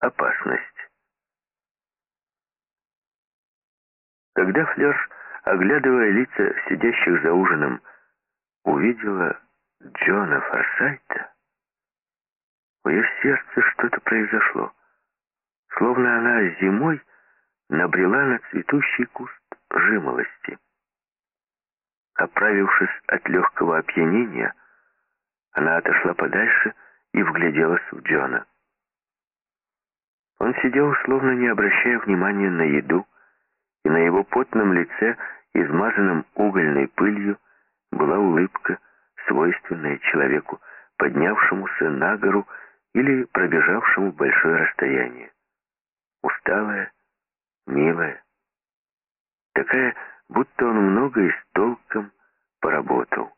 опасность. Когда Флёр, оглядывая лица сидящих за ужином, увидела Джона Форсайта, в ее сердце что-то произошло. Словно она зимой набрела на цветущий куст жимолости. Оправившись от легкого опьянения, она отошла подальше и вгляделась в Джона. Он сидел, словно не обращая внимания на еду, и на его потном лице, измазанном угольной пылью, была улыбка, свойственная человеку, поднявшемуся на гору или пробежавшему большое расстояние. Усталая, милая, такая, будто он много и с толком поработал.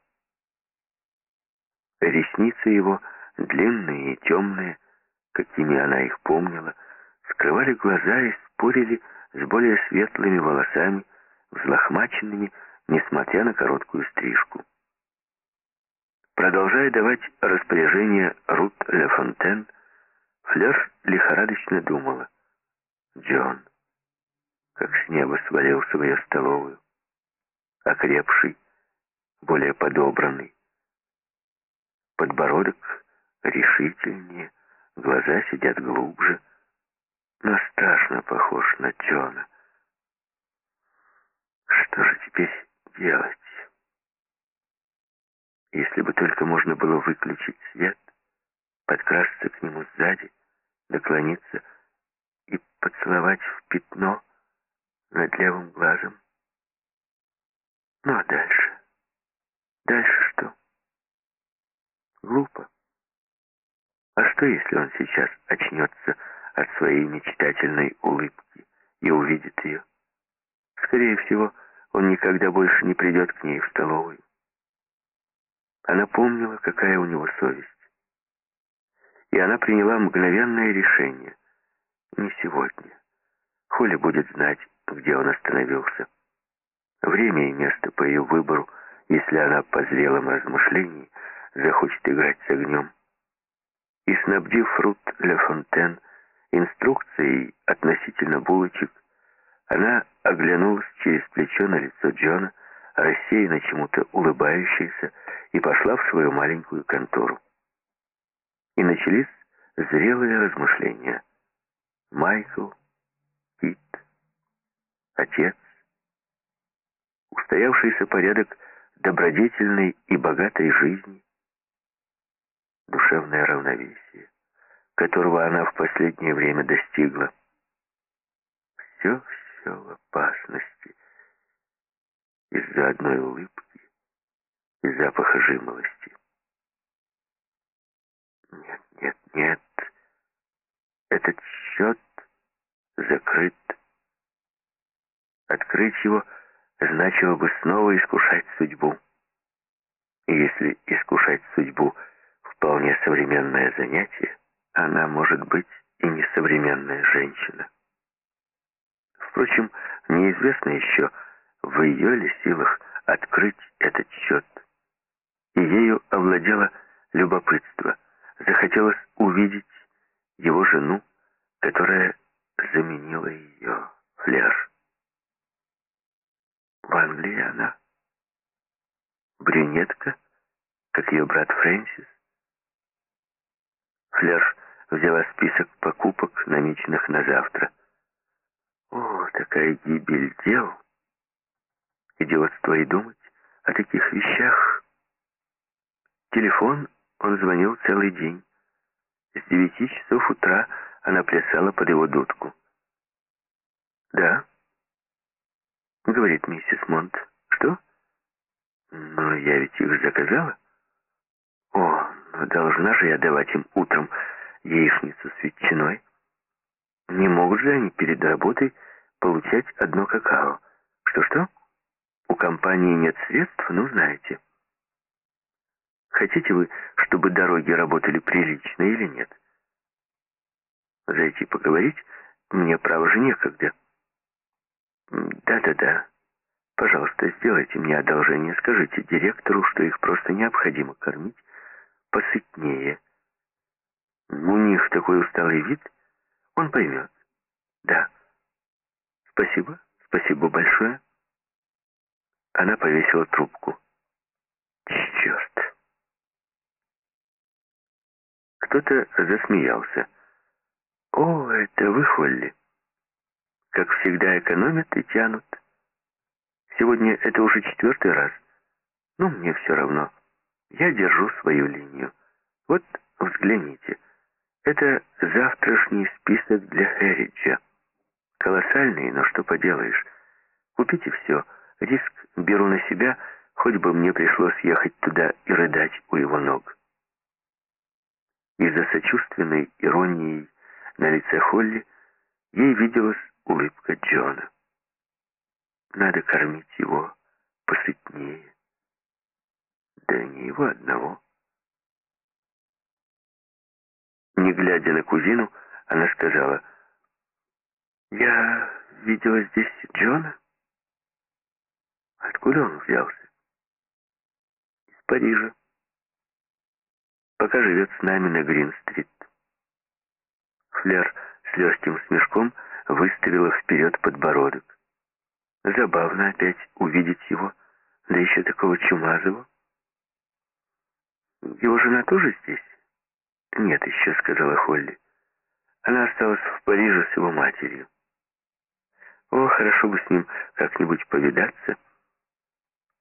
Ресницы его, длинные и темные, какими она их помнила, скрывали глаза и спорили с более светлыми волосами, взлохмаченными, несмотря на короткую стрижку. Продолжая давать распоряжение Рут Ле Фонтен, Флёр лихорадочно думала. Джон, как с неба свалился в ее столовую, окрепший, более подобранный. Подбородок решительнее, глаза сидят глубже, но страшно похож на Джона. Что же теперь делать? Если бы только можно было выключить свет, подкрасться к нему сзади, наклониться и поцеловать в пятно над левым глазом. Ну а дальше? Дальше что? Глупо. А что, если он сейчас очнется от своей мечтательной улыбки и увидит ее? Скорее всего, он никогда больше не придет к ней в столовую. Она помнила, какая у него совесть. И она приняла мгновенное решение. Не сегодня. Холли будет знать, где он остановился. Время и место по ее выбору, если она по зрелом размышлении захочет играть с огнем. И снабдив Фрут Ле Фонтен инструкцией относительно булочек, она оглянулась через плечо на лицо Джона, рассеянно чему-то улыбающаяся, и пошла в свою маленькую контору. И начались зрелые размышления. Майкл, Кит, отец, устоявшийся порядок добродетельной и богатой жизни, душевное равновесие, которого она в последнее время достигла. Все, все в опасности из-за одной улыбки и запаха жимолости. Нет, нет, нет. Этот счет закрыт. Открыть его значило бы снова искушать судьбу. И если искушать судьбу вполне современное занятие, она может быть и несовременная женщина. Впрочем, неизвестно еще, в ее ли силах открыть этот счет. И ею овладело любопытство. Захотелось увидеть его жену, которая заменила ее, Флер. В Англии она брюнетка, как ее брат Фрэнсис. Флер взяла список покупок, намеченных на завтра. О, такая гибель дел! Идиотство и думать о таких вещах. Телефон он звонил целый день. С девяти часов утра она плясала под его дудку. «Да?» — говорит миссис Монт. «Что?» «Но я ведь их заказала». «О, но должна же я давать им утром яичницу с ветчиной. Не могут же они перед работой получать одно какао. Что-что? У компании нет средств, ну знаете». Хотите вы, чтобы дороги работали прилично или нет? Зайти поговорить мне, право же, некогда. Да-да-да. Пожалуйста, сделайте мне одолжение. Скажите директору, что их просто необходимо кормить посытнее. У них такой усталый вид. Он поймет. Да. Спасибо, спасибо большое. Она повесила трубку. Черт. Кто-то засмеялся. «О, это вы, Холли. Как всегда экономят и тянут. Сегодня это уже четвертый раз. Ну, мне все равно. Я держу свою линию. Вот, взгляните. Это завтрашний список для Хериджа. Колоссальный, но что поделаешь. Купите все. Риск беру на себя, хоть бы мне пришлось ехать туда и рыдать у его ног. Из-за сочувственной иронии на лице Холли ей виделась улыбка Джона. Надо кормить его посытнее. Да не его одного. Не глядя на кузину, она сказала, «Я видела здесь Джона. Откуда он взялся?» «Из Парижа. Пока живет с нами на Грин-стрит». Флер с легким смешком выставила вперед подбородок. Забавно опять увидеть его, да еще такого чумазого. Его жена тоже здесь? Нет еще, сказала Холли. Она осталась в Париже с его матерью. О, хорошо бы с ним как-нибудь повидаться.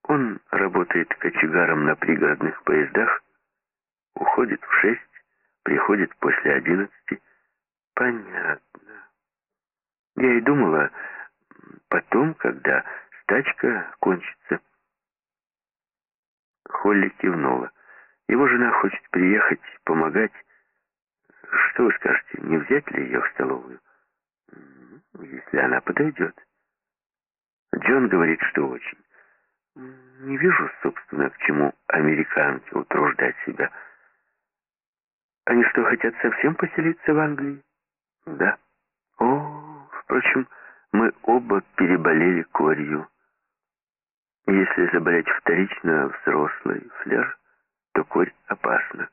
Он работает кочегаром на пригородных поездах, уходит в шесть, приходит после одиннадцати, Понятно. Я и думала, потом, когда стачка кончится. Холли кивнула. Его жена хочет приехать, помогать. Что вы скажете, не взять ли ее в столовую? Если она подойдет. Джон говорит, что очень. Не вижу, собственно, к чему американке утруждать себя. Они что, хотят совсем поселиться в Англии? Да. О, впрочем, мы оба переболели корью. Если заболеть вторично взрослый флер, то корь опасна.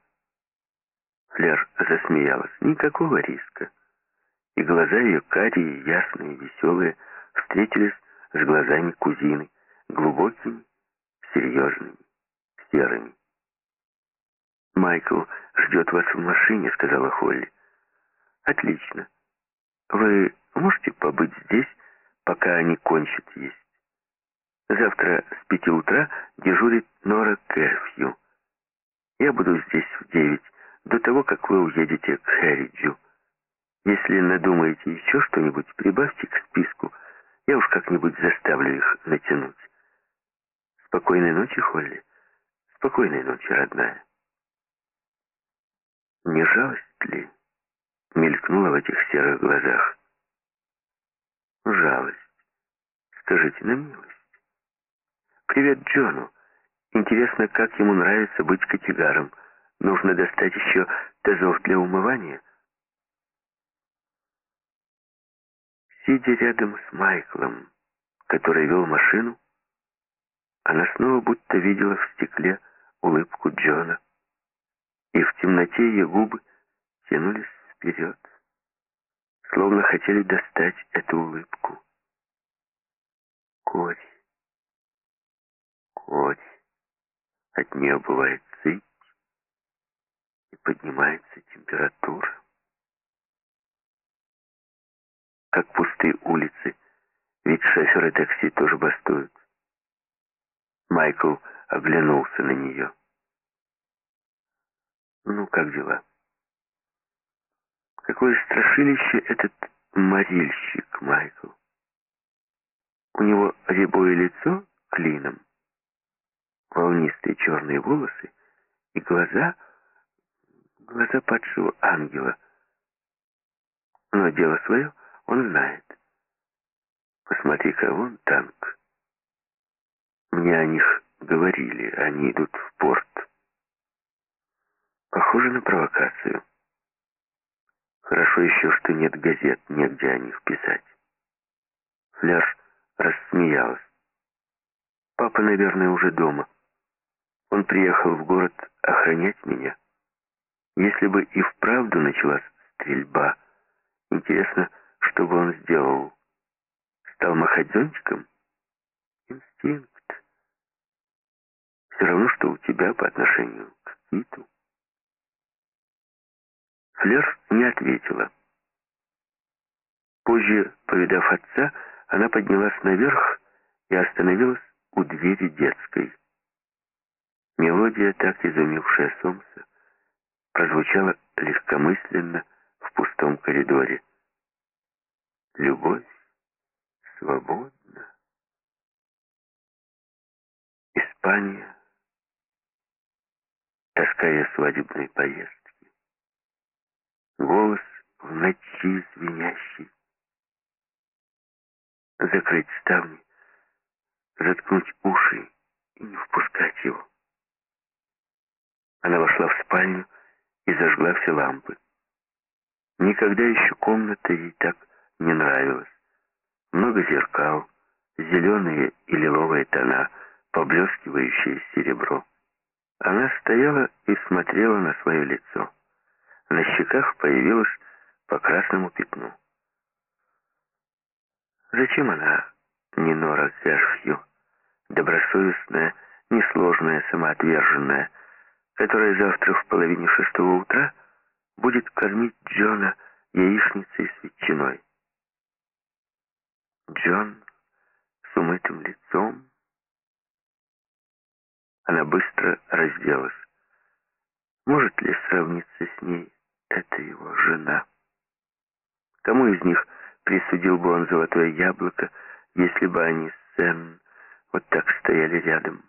Флер засмеялась. Никакого риска. И глаза ее карие, ясные, веселые, встретились с глазами кузины, глубокими, серьезными, серыми. «Майкл ждет вас в машине», — сказала Холли. Отлично. Вы можете побыть здесь, пока они кончат есть? Завтра с пяти утра дежурит Нора Керфью. Я буду здесь в девять, до того, как вы уедете к Хэриджу. Если надумаете еще что-нибудь, прибавьте к списку. Я уж как-нибудь заставлю их натянуть. Спокойной ночи, Холли. Спокойной ночи, родная. Не жалость ли? мелькнула в этих серых глазах. Жалость. Скажите на милость. Привет Джону. Интересно, как ему нравится быть категаром. Нужно достать еще тазов для умывания. Сидя рядом с Майклом, который вел машину, она снова будто видела в стекле улыбку Джона, и в темноте ее губы тянулись вперед, словно хотели достать эту улыбку. Корь, корь, от нее бывает сыпь, и поднимается температура. Как пустые улицы, ведь шоферы такси тоже бастуют. Майкл оглянулся на нее. «Ну, как дела?» Какое страшилище этот морильщик Майкл. У него рябое лицо клином, волнистые черные волосы и глаза, глаза падшего ангела. Но дело свое он знает. Посмотри-ка, вон танк. Мне о них говорили, они идут в порт. Похоже на провокацию. Хорошо еще, что нет газет, негде о них писать. Фляж рассмеялась. Папа, наверное, уже дома. Он приехал в город охранять меня. Если бы и вправду началась стрельба, Интересно, что бы он сделал? Стал махать зонтиком? Инстинкт. Все равно, что у тебя по отношению к Киту. Флер не ответила. Позже, повидав отца, она поднялась наверх и остановилась у двери детской. Мелодия, так изумившая Сомса, прозвучала легкомысленно в пустом коридоре. Любовь свободна. Испания, тоска свадебной поездки. Голос в ночи звенящий. Закрыть ставни, заткнуть уши и не впускать его. Она вошла в спальню и зажгла все лампы. Никогда еще комната ей так не нравилась. Много зеркал, зеленые и лиловые тона, поблескивающее серебро. Она стояла и смотрела на свое лицо. На щеках появилось по красному пятну. Зачем она не Нора Кэшфью, добросовестная, несложная, самоотверженная, которая завтра в половине шестого утра будет кормить Джона яичницей с ветчиной. Джон с умытым лицом. Она быстро разделась. Может ли сравниться с ней эта его жена? Кому из них присудил бы он золотое яблоко, если бы они с Энн вот так стояли рядом?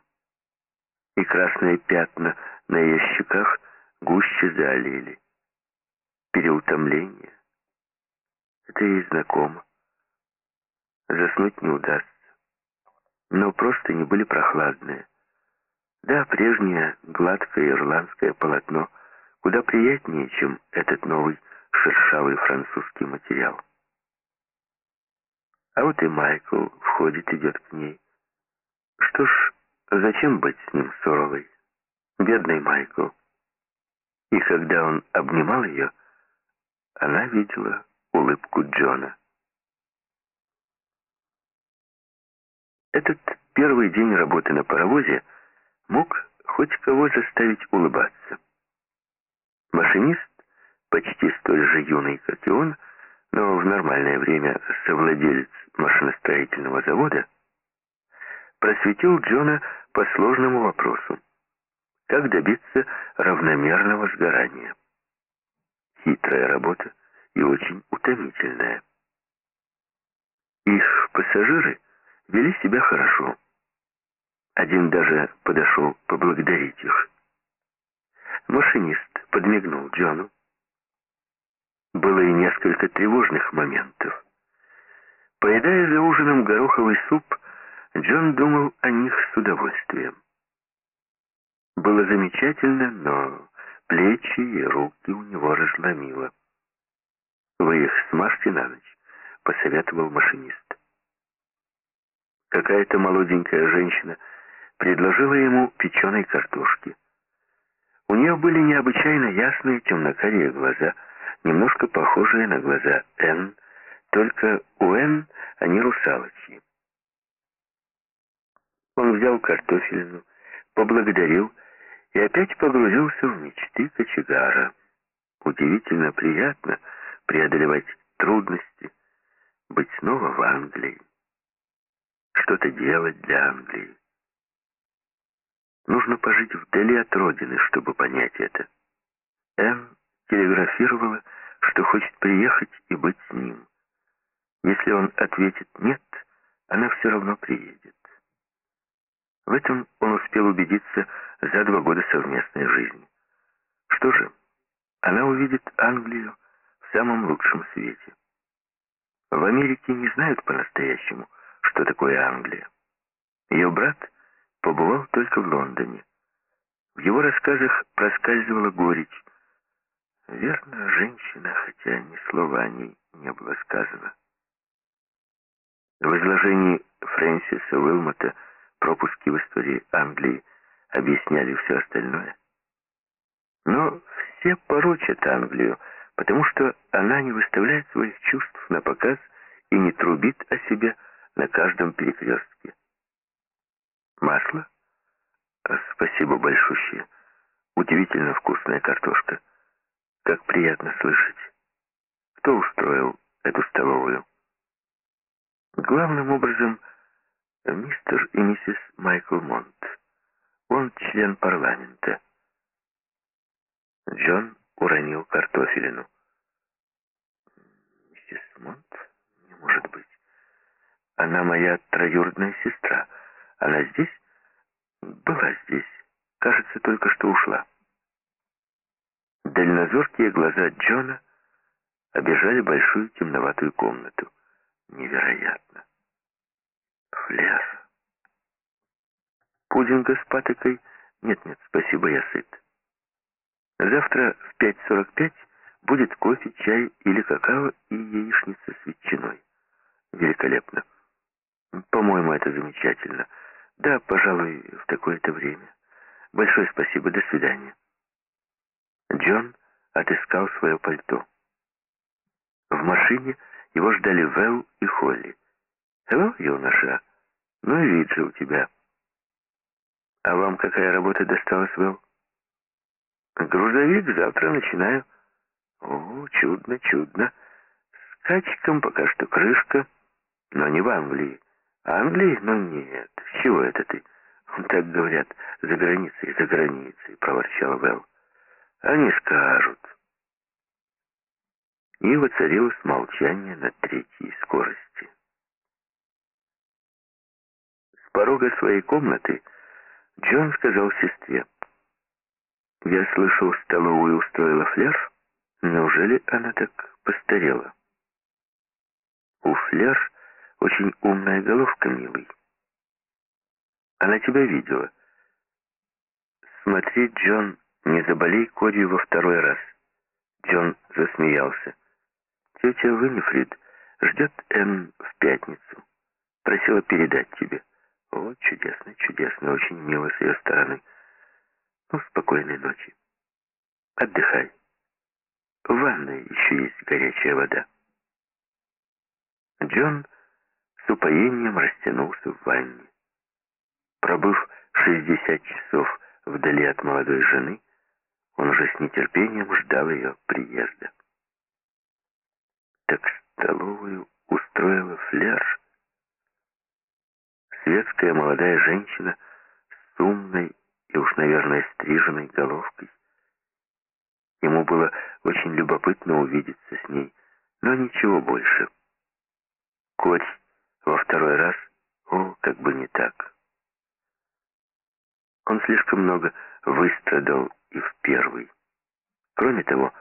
И красные пятна на ее щеках гуще залили. Переутомление. Это ей знакомо. Заснуть не удастся. Но просто не были прохладные. Да, прежнее гладкое ирландское полотно куда приятнее, чем этот новый шершавый французский материал. А вот и Майкл входит, идет к ней. Что ж, зачем быть с ним суровой? Бедный Майкл. И когда он обнимал ее, она видела улыбку Джона. Этот первый день работы на паровозе мог хоть кого заставить улыбаться. Машинист, почти столь же юный, как и он, но в нормальное время совладелец машиностроительного завода, просветил Джона по сложному вопросу. Как добиться равномерного сгорания? Хитрая работа и очень утомительная. Их пассажиры вели себя хорошо. Один даже подошел поблагодарить их. Машинист подмигнул Джону. Было и несколько тревожных моментов. Поедая за ужином гороховый суп, Джон думал о них с удовольствием. Было замечательно, но плечи и руки у него разломило. «Вы их смажьте на ночь», — посоветовал машинист. Какая-то молоденькая женщина предложила ему печеной картошки. У нее были необычайно ясные темнокарие глаза, немножко похожие на глаза Н, только у Н они русалочьи. Он взял картофельную, поблагодарил и опять погрузился в мечты кочегара. Удивительно приятно преодолевать трудности, быть снова в Англии, что-то делать для Англии. Нужно пожить вдали от родины, чтобы понять это. Энн телеграфировала, что хочет приехать и быть с ним. Если он ответит «нет», она все равно приедет. В этом он успел убедиться за два года совместной жизни. Что же, она увидит Англию в самом лучшем свете. В Америке не знают по-настоящему, что такое Англия. Ее брат побывал только в Лондоне. В его рассказах проскальзывала горечь. Верно, женщина, хотя ни слова о ней не было сказано. В изложении Фрэнсиса Уилмота пропуски в истории Англии объясняли все остальное. Но все порочат Англию, потому что она не выставляет своих чувств на показ и не трубит о себе на каждом перекрестке. Масло? Спасибо большущее. Удивительно вкусная картошка. Как приятно слышать. Кто устроил эту столовую? Главным образом, мистер и миссис Майкл Монт. Он член парламента. Джон уронил картофелину. Миссис Монт? Не может быть. Она моя троюродная сестра. Она здесь? Была здесь. Кажется, только что ушла. Дальнозоркие глаза Джона обижали большую темноватую комнату. Невероятно. Флер. Пудинга с патокой? Нет-нет, спасибо, я сыт. Завтра в 5.45 будет кофе, чай или какао и яичница с ветчиной. Великолепно. По-моему, это замечательно. Да, пожалуй, в такое-то время. Большое спасибо, до свидания. Джон отыскал свое пальто. В машине его ждали Вэл и Холли. «Hello, юноша. Ну и вид же у тебя». «А вам какая работа досталась, Вэл?» «Грузовик завтра начинаю». «О, чудно, чудно. С качком пока что крышка, но не в Англии. Англии? Ну нет. С чего это ты?» «Так говорят, за границей, за границей», — проворчал Вэл. «Они скажут». И воцарилось молчание на третьей скорости. С порога своей комнаты Джон сказал сестре, «Я слышал, столовую устроила Фляж. Неужели она так постарела?» «У Фляж очень умная головка, милый. Она тебя видела. Смотри, Джон, не заболей корью во второй раз». Джон засмеялся. «Тетя Виннифрид ждет Энн в пятницу. Просила передать тебе». О, чудесно, чудесно, очень мило с ее стороны. Ну, спокойной ночи. Отдыхай. В ванной еще есть горячая вода. Джон с упоением растянулся в ванне. Пробыв 60 часов вдали от молодой жены, он уже с нетерпением ждал ее приезда. Так столовую устроила фляж, Светская молодая женщина с умной и уж, наверное, стриженной головкой. Ему было очень любопытно увидеться с ней, но ничего больше. Коть во второй раз, о, как бы не так. Он слишком много выстрадал и в первый. Кроме того,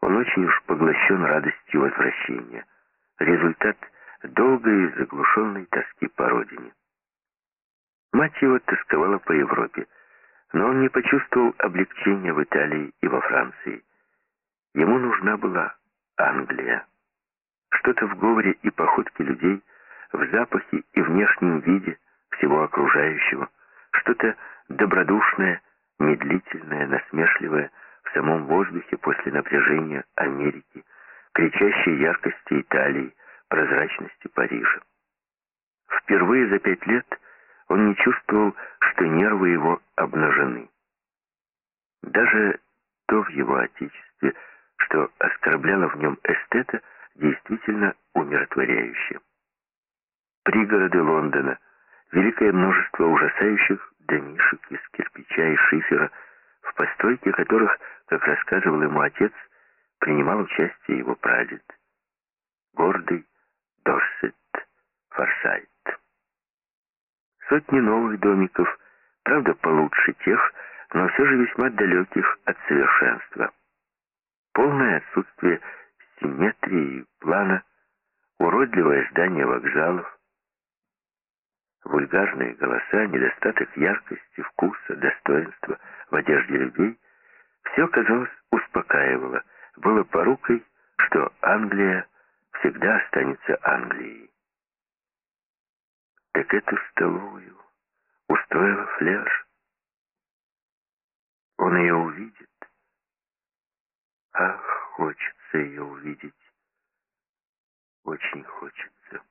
он очень уж поглощен радостью возвращения. Результат долгой и заглушенной тоски по родине. Мать его тосковала по Европе, но он не почувствовал облегчения в Италии и во Франции. Ему нужна была Англия. Что-то в говоре и походке людей, в запахе и внешнем виде всего окружающего, что-то добродушное, медлительное, насмешливое в самом воздухе после напряжения Америки, кричащей яркости Италии, прозрачности Парижа. Впервые за пять лет он не чувствовал, что нервы его обнажены. Даже то в его отечестве, что оскорбляло в нем эстета, действительно умиротворяюще. Пригороды Лондона, великое множество ужасающих домишек из кирпича и шифера, в постройке которых, как рассказывал ему отец, принимал участие его прадед. Гордый Дорсет Форсайт. Сотни новых домиков, правда получше тех, но все же весьма далеких от совершенства. Полное отсутствие симметрии и плана, уродливое здание вокзалов, вульгарные голоса, недостаток яркости, вкуса, достоинства в одежде людей — все, казалось, успокаивало, было порукой, что Англия всегда останется Англией. Так эту столовую устроила Фляж. Он ее увидит. Ах, хочется ее увидеть. Очень хочется.